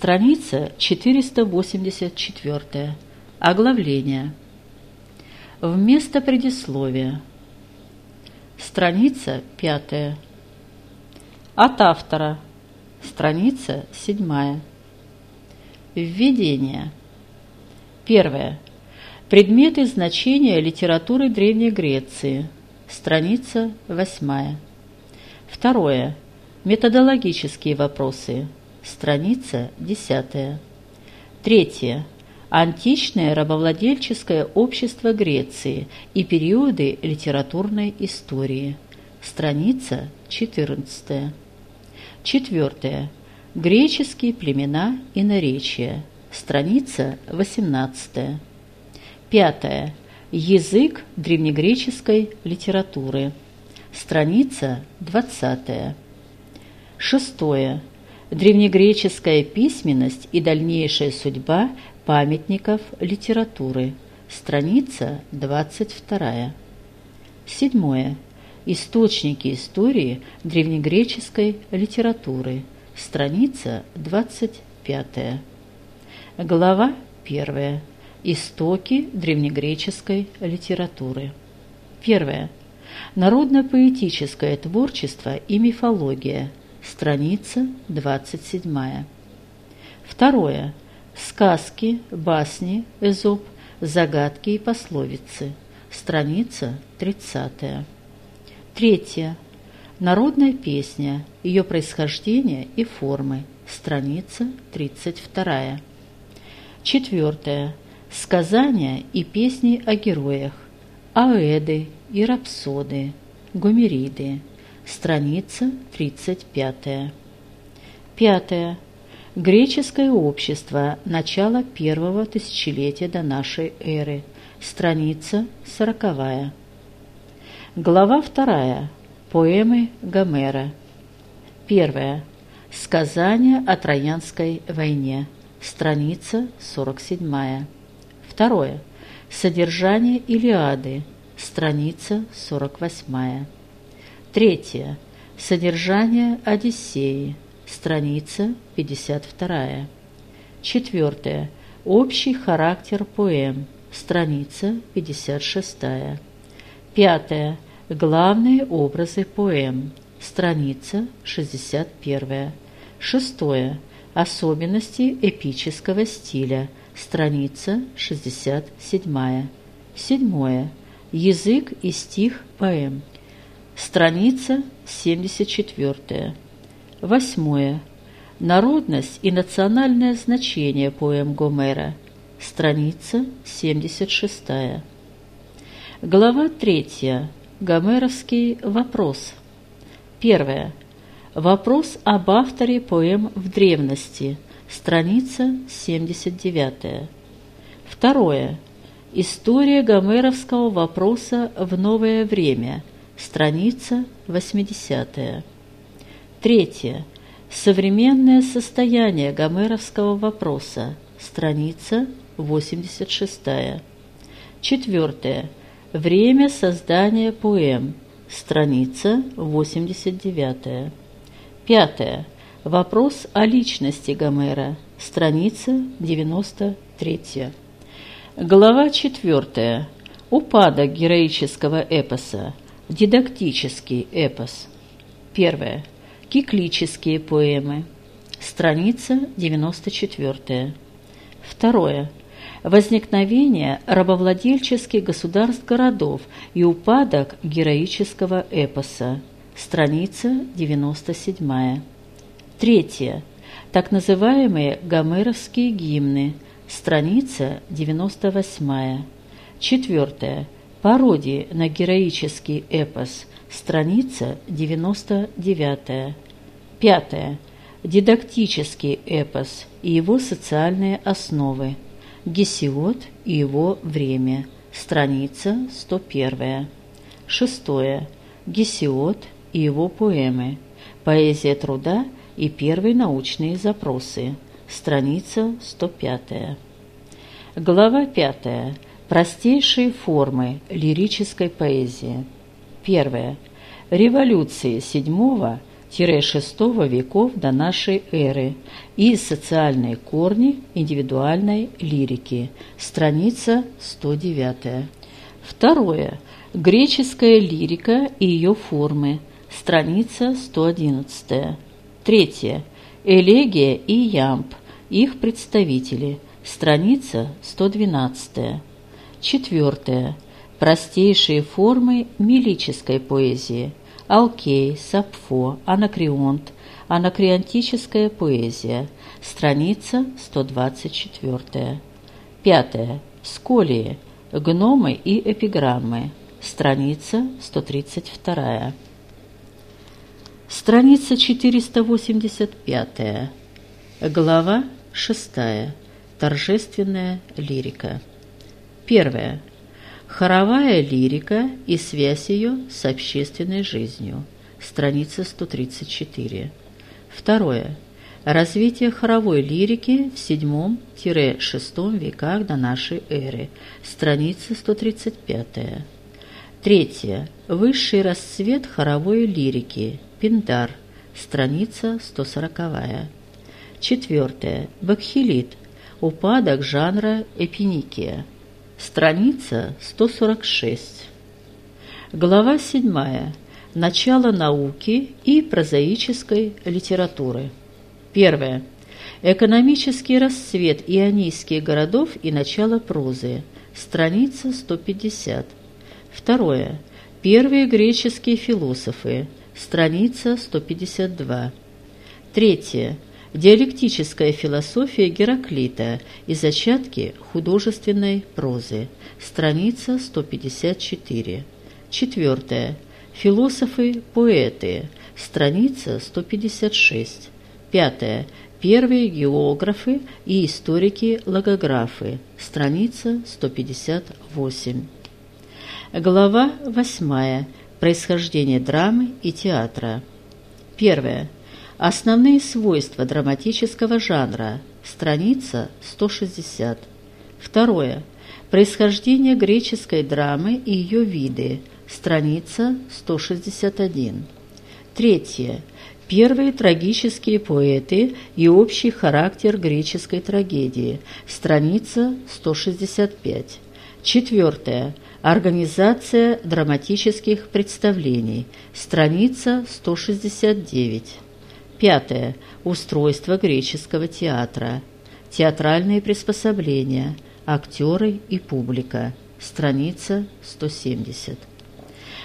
Страница 484. Оглавление. Вместо предисловия. Страница 5. От автора. Страница 7. Введение. Первое. Предметы значения литературы Древней Греции. Страница 8. Второе. Методологические вопросы. Страница 10. Третье. Античное рабовладельческое общество Греции и периоды литературной истории. Страница 14. Четвертое. Греческие племена и наречия. Страница 18. Пятое. Язык древнегреческой литературы. Страница 20. Шестое. Древнегреческая письменность и дальнейшая судьба памятников литературы. Страница 22. Седьмое. Источники истории древнегреческой литературы. Страница 25. Глава 1. Истоки древнегреческой литературы. Первое. Народно-поэтическое творчество и мифология. Страница 27. Второе. Сказки, басни, эзоп, загадки и пословицы. Страница 30. Третье. Народная песня, ее происхождение и формы. Страница 32. Четвертое. Сказания и песни о героях. Аэды и рапсоды. Гомериды. Страница 35. Пятое. Греческое общество. Начало первого тысячелетия до нашей эры. Страница 40. Глава вторая. Поэмы Гомера. Первая. Сказание о Троянской войне. Страница 47. Второе. Содержание Илиады. Страница 48. Третье. Содержание Одиссеи. Страница 52. Четвертое. Общий характер поэм. Страница 56. Пятое. Главные образы поэм. Страница 61. Шестое. Особенности эпического стиля. Страница 67. Седьмое. Язык и стих поэм. Страница 74. Восьмое. Народность и национальное значение поэм Гомера. Страница 76. Глава 3. Гомеровский вопрос. Первое. Вопрос об авторе поэм в древности. Страница 79. Второе. История гомеровского вопроса в новое время. Страница 80. Третье. Современное состояние гомеровского вопроса. Страница 86. Четвертое. Время создания поэм. Страница 89. Пятое. Вопрос о личности Гомера. Страница 93. Глава 4. Упадок героического эпоса. Дидактический эпос. Первое. Киклические поэмы. Страница 94. Второе возникновение рабовладельческих государств-городов и упадок героического эпоса. Страница 97. Третье. Так называемые гомеровские гимны. Страница 98. Четвертое. Пародии на героический эпос. Страница 99. Пятое. Дидактический эпос и его социальные основы. Гесиод и его время. Страница 101. Шестое. Гесиод и его поэмы. Поэзия труда и первые научные запросы. Страница 105. Глава 5. Простейшие формы лирической поэзии. Первое. Революции VII 1-6 веков до нашей эры и социальные корни индивидуальной лирики, страница 109. Второе. Греческая лирика и ее формы, страница 111. Третье. Элегия и ямб, их представители, страница 112. Четвертое. Простейшие формы милической поэзии – Алкей, Сапфо, Анакреонт, Анакреонтическая поэзия, страница 124. Пятое. Сколии, гномы и эпиграммы, страница 132. Страница 485. Глава 6. Торжественная лирика. Первое. Хоровая лирика и связь ее с общественной жизнью. Страница 134. Второе. Развитие хоровой лирики в VII-VI веках до нашей эры. Страница 135. Третье. Высший расцвет хоровой лирики. Пиндар. Страница 140. Четвертое. Бакхилит. Упадок жанра эпиникия. Страница 146. Глава 7. Начало науки и прозаической литературы. Первое. Экономический расцвет ионийских городов и начало прозы. Страница 150. Второе. Первые греческие философы. Страница 152. Третье. Диалектическая философия Гераклита и зачатки художественной прозы. Страница 154. Четвертое. Философы-поэты. Страница 156. Пятое. Первые географы и историки-логографы. Страница 158. Глава 8. Происхождение драмы и театра. Первое. Основные свойства драматического жанра. Страница 160. Второе. Происхождение греческой драмы и ее виды. Страница 161. Третье. Первые трагические поэты и общий характер греческой трагедии. Страница 165. Четвертое. Организация драматических представлений. Страница 169. Пятое. Устройство греческого театра. Театральные приспособления. Актеры и публика. Страница 170.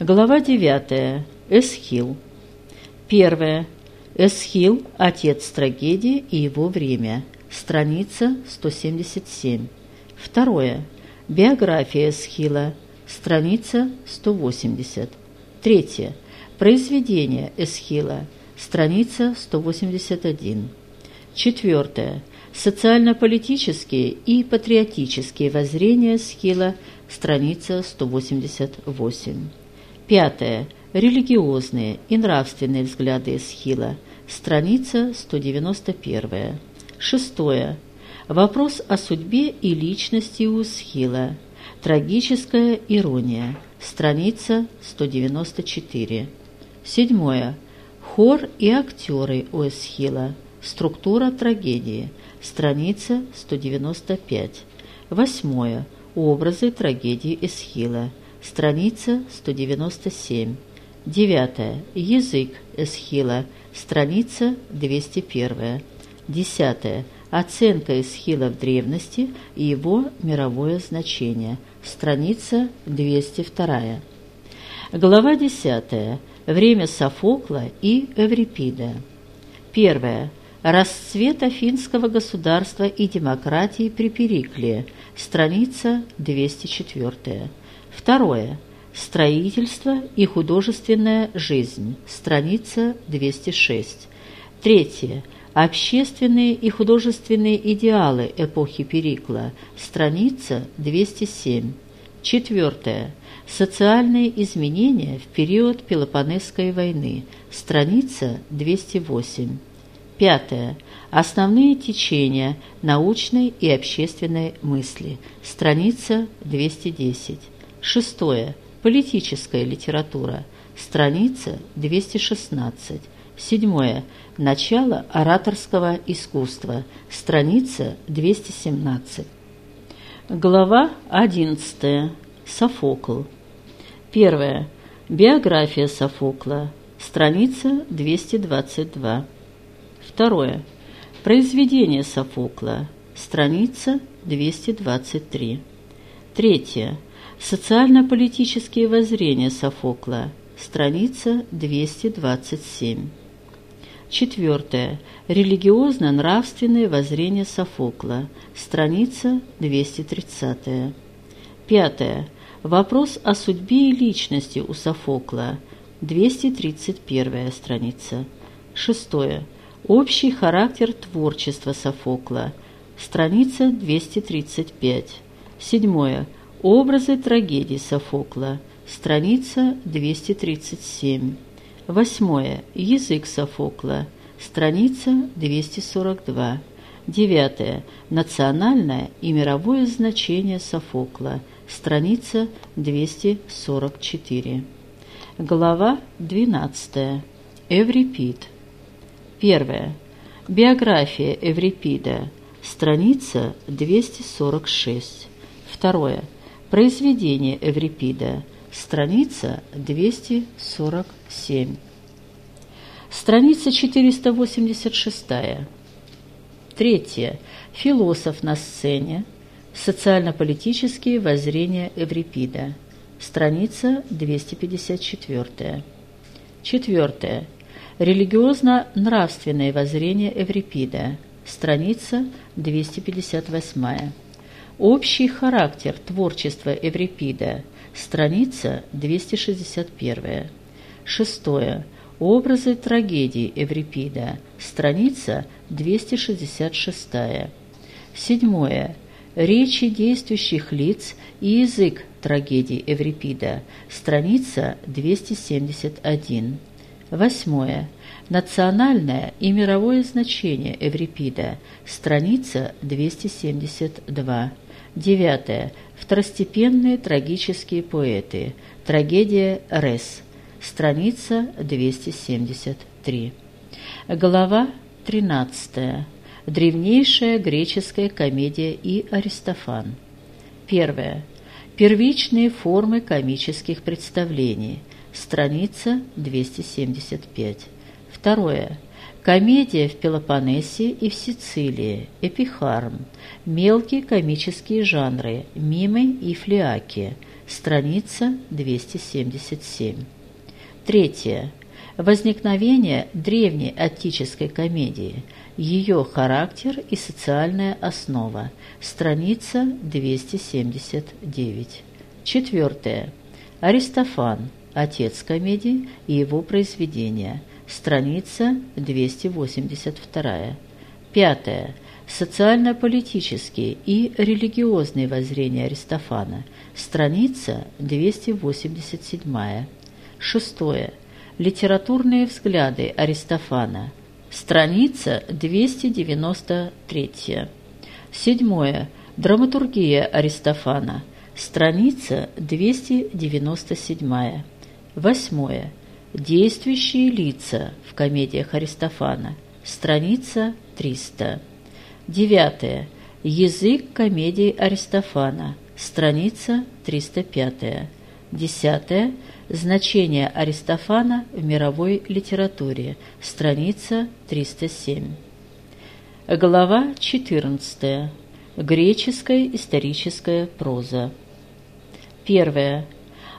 Глава 9. Эсхил. Первое. Эсхил – отец трагедии и его время. Страница 177. Второе. Биография Эсхила. Страница 180. Третье. Произведение Эсхила страница 181. Четвертое. Социально-политические и патриотические воззрения Схила, страница 188. Пятое. Религиозные и нравственные взгляды Эсхила, страница 191. Шестое. Вопрос о судьбе и личности у Эсхила, трагическая ирония, страница 194. Седьмое. Хор и актеры у Эсхила. Структура трагедии. Страница 195. Восьмое. Образы трагедии Эсхила. Страница 197. Девятое. Язык Эсхила. Страница 201. Десятое. Оценка Эсхила в древности и его мировое значение. Страница 202. Глава 10. Время Софокла и Эврипида. Первое. Расцвет афинского государства и демократии при Перикле. Страница 204. Второе. Строительство и художественная жизнь. Страница 206. Третье. Общественные и художественные идеалы эпохи Перикла. Страница 207. Четвертое. Социальные изменения в период Пелопонесской войны. Страница 208. Пятое. Основные течения научной и общественной мысли. Страница 210. Шестое. Политическая литература. Страница 216. Седьмое. Начало ораторского искусства. Страница 217. Глава 11. Софокл. Первое. Биография Софокла. Страница 222. Второе. Произведение Софокла. Страница 223. Третье. Социально-политические воззрения Софокла. Страница 227. Четвертое. Религиозно-нравственные воззрения Софокла. Страница 230. Пятое. Вопрос о судьбе и личности у Софокла. 231 страница. Шестое. Общий характер творчества Софокла. Страница 235. Седьмое. Образы трагедий Софокла. Страница 237. Восьмое. Язык Софокла. Страница 242. Девятое. Национальное и мировое значение Софокла. Страница 244. Глава 12. Эврипид. Первое. Биография Эврипида. Страница 246. Второе. Произведение Эврипида. Страница 247. Страница 486. Третье. Философ на сцене. Социально-политические воззрения Эврипида. Страница 254. Четвертое. Религиозно-нравственные воззрения Эврипида. Страница 258. Общий характер творчества Эврипида. Страница 261. Шестое. Образы трагедий Эврипида. Страница 266. Седьмое. Речи действующих лиц и язык трагедий Эврипида. Страница 271. Восьмое. Национальное и мировое значение Эврипида. Страница 272. Девятое. Второстепенные трагические поэты. Трагедия Рес. Страница 273. Глава 13. Древнейшая греческая комедия и Аристофан. Первое. Первичные формы комических представлений. Страница 275. Второе. Комедия в Пелопоннесе и в Сицилии. Эпихарм. Мелкие комические жанры. Мимы и флиаки. Страница 277. Третье. Возникновение древней аттической комедии. Ее характер и социальная основа. Страница 279. Четвертое. Аристофан. Отец комедии и его произведения. Страница 282. Пятое. Социально-политические и религиозные воззрения Аристофана. Страница 287. Шестое. Литературные взгляды Аристофана. Страница 293. Седьмое. Драматургия Аристофана. Страница 297. Восьмое. Действующие лица в комедиях Аристофана. Страница 300. Девятое. Язык комедий Аристофана. Страница 305. Десятое. Значение Аристофана в мировой литературе. Страница 307. Глава 14. Греческая историческая проза. Первое.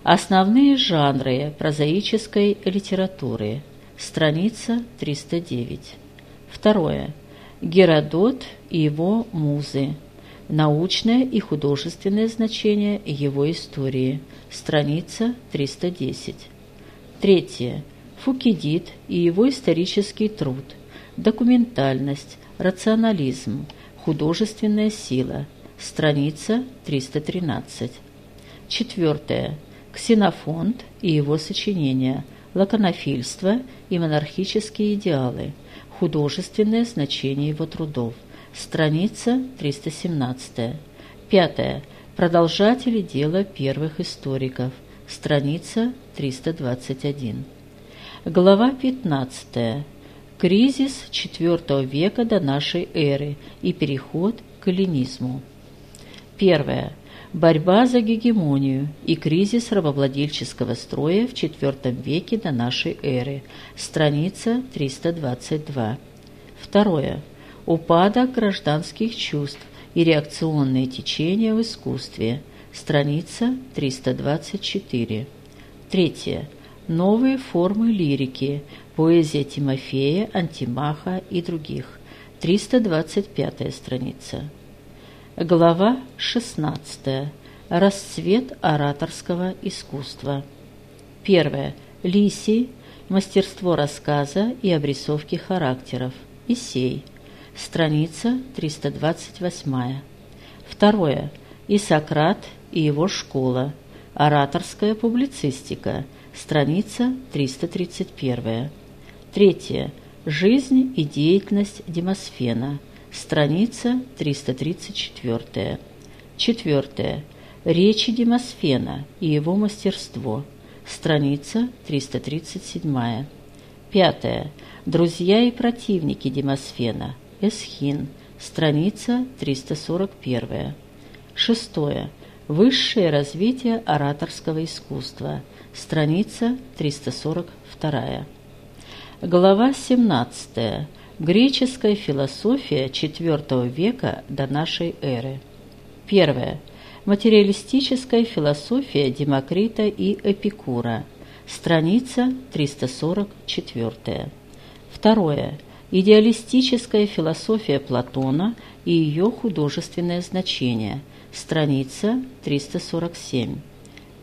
Основные жанры прозаической литературы. Страница 309. Второе. Геродот и его музы. Научное и художественное значение его истории. Страница 310. Третье. Фукидид и его исторический труд. Документальность, рационализм, художественная сила. Страница 313. Четвертое. Ксенофонт и его сочинения. Лаконофильство и монархические идеалы. Художественное значение его трудов страница 317. Пятое. Продолжатели дела первых историков, страница 321. Глава 15. Кризис IV века до нашей эры и переход к эллинизму. Первое. Борьба за гегемонию и кризис рабовладельческого строя в IV веке до нашей эры. Страница 322. Второе. Упадок гражданских чувств и реакционные течения в искусстве. Страница 324. Третье Новые формы лирики. Поэзия Тимофея, Антимаха и других. 325 страница. Глава 16. Расцвет ораторского искусства. Первое. Лисий. Мастерство рассказа и обрисовки характеров. Исей. Страница 328. Второе. И Сократ и его школа. Ораторская публицистика – страница 331. Третье. Жизнь и деятельность Демосфена, страница 334. Четвертое. Речи Демосфена и его мастерство, страница 337. Пятое. Друзья и противники Демосфена, Эсхин, страница 341. Шестое. Высшее развитие ораторского искусства – страница 342. Глава 17. Греческая философия IV века до нашей эры. Первое. Материалистическая философия Демокрита и Эпикура. Страница 344. Второе. Идеалистическая философия Платона и ее художественное значение. Страница 347.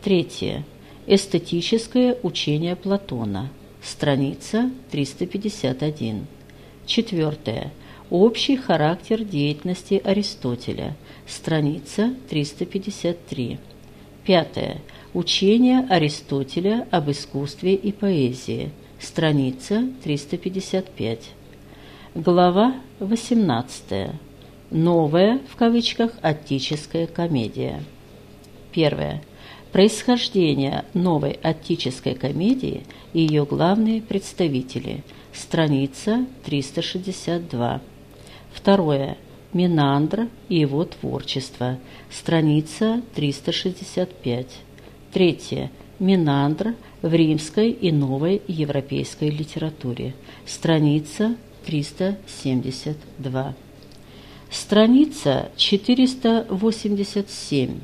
Третье. Эстетическое учение Платона. Страница 351. Четвертое. Общий характер деятельности Аристотеля. Страница 353. Пятое. Учение Аристотеля об искусстве и поэзии. Страница 355. Глава 18. Новая, в кавычках, аттическая комедия. Первое. Происхождение новой аттической комедии и ее главные представители. Страница 362. Второе. Минандр и его творчество. Страница 365. Третье. Минандр в римской и новой европейской литературе. Страница 372. Страница 487.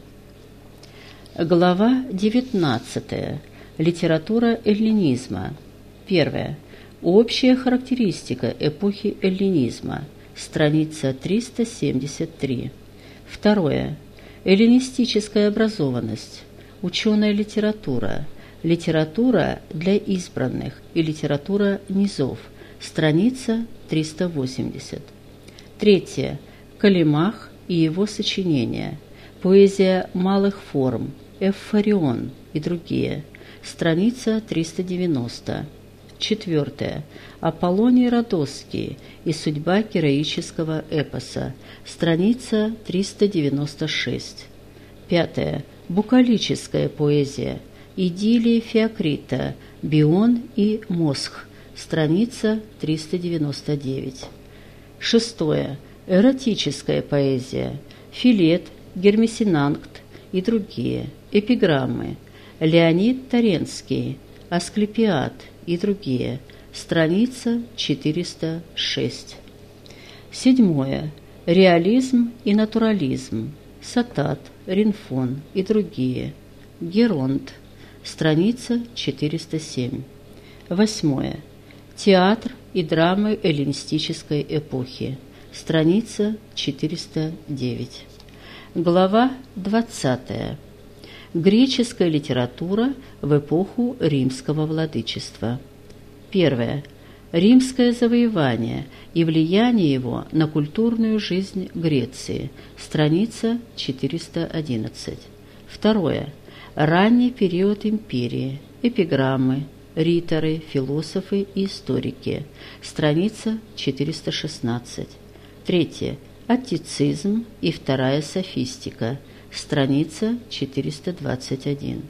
Глава 19. Литература эллинизма. Первое. Общая характеристика эпохи эллинизма. Страница 373. Второе. Эллинистическая образованность. Ученая литература. Литература для избранных и литература низов. Страница 380. Третье. Калимах и его сочинения. Поэзия малых форм. Эвфорион и другие. Страница 390. Четвертое. Аполлоний Родосский и судьба героического эпоса. Страница 396. Пятое. Букалическая поэзия. Идиллии Феокрита. Бион и Мосх. Страница 399. Шестое. Эротическая поэзия. Филет, Гермесинанкт и другие эпиграммы, Леонид Таренский, Асклепиад и другие, страница 406. Седьмое. Реализм и натурализм, Сатат, Ринфон и другие, Геронт, страница 407. Восьмое. Театр и драмы эллинистической эпохи, страница 409. Глава 20. Греческая литература в эпоху римского владычества. Первое. Римское завоевание и влияние его на культурную жизнь Греции. Страница 411. Второе. Ранний период империи. Эпиграммы, риторы, философы и историки. Страница 416. Третье. Аттицизм и вторая софистика. Страница 421.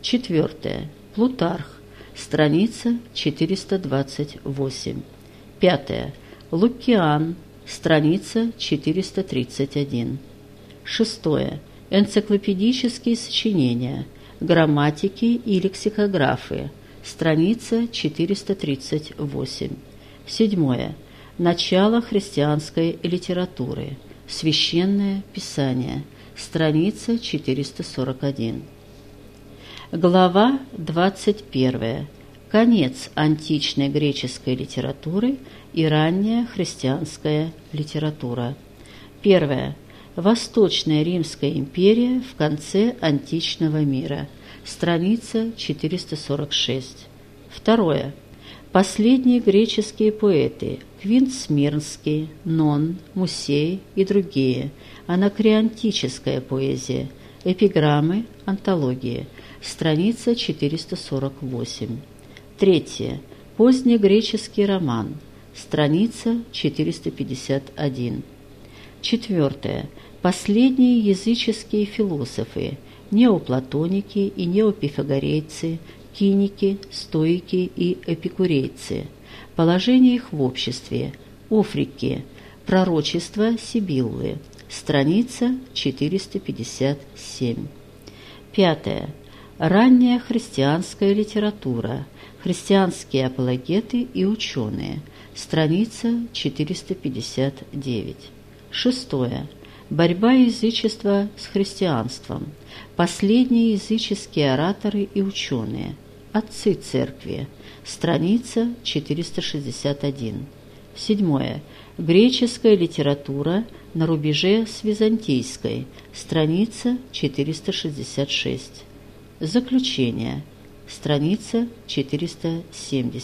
Четвертое. Плутарх. страница 428. Пятое. Лукиан, страница 431. Шестое. Энциклопедические сочинения, грамматики и лексикографы, страница 438. Седьмое. Начало христианской литературы, священное писание, страница 441. Глава 21. Конец античной греческой литературы и ранняя христианская литература. Первое. Восточная Римская империя в конце античного мира. Страница 446. Второе. Последние греческие поэты Квинт Смирнский, Нон, Мусей и другие. Анакреантическая поэзия. Эпиграммы, антологии. Страница 448. Третье. Позднегреческий роман. Страница 451. Четвертое. Последние языческие философы, неоплатоники и неопифагорейцы, киники, стоики и эпикурейцы. Положение их в обществе. Офрики. Пророчество Сибиллы. Страница 457. Пятое. Ранняя христианская литература. Христианские апологеты и ученые. Страница 459. Шестое. Борьба язычества с христианством. Последние языческие ораторы и ученые. Отцы церкви. Страница 461. Седьмое. Греческая литература на рубеже с византийской. Страница 466. Заключение. Страница 470.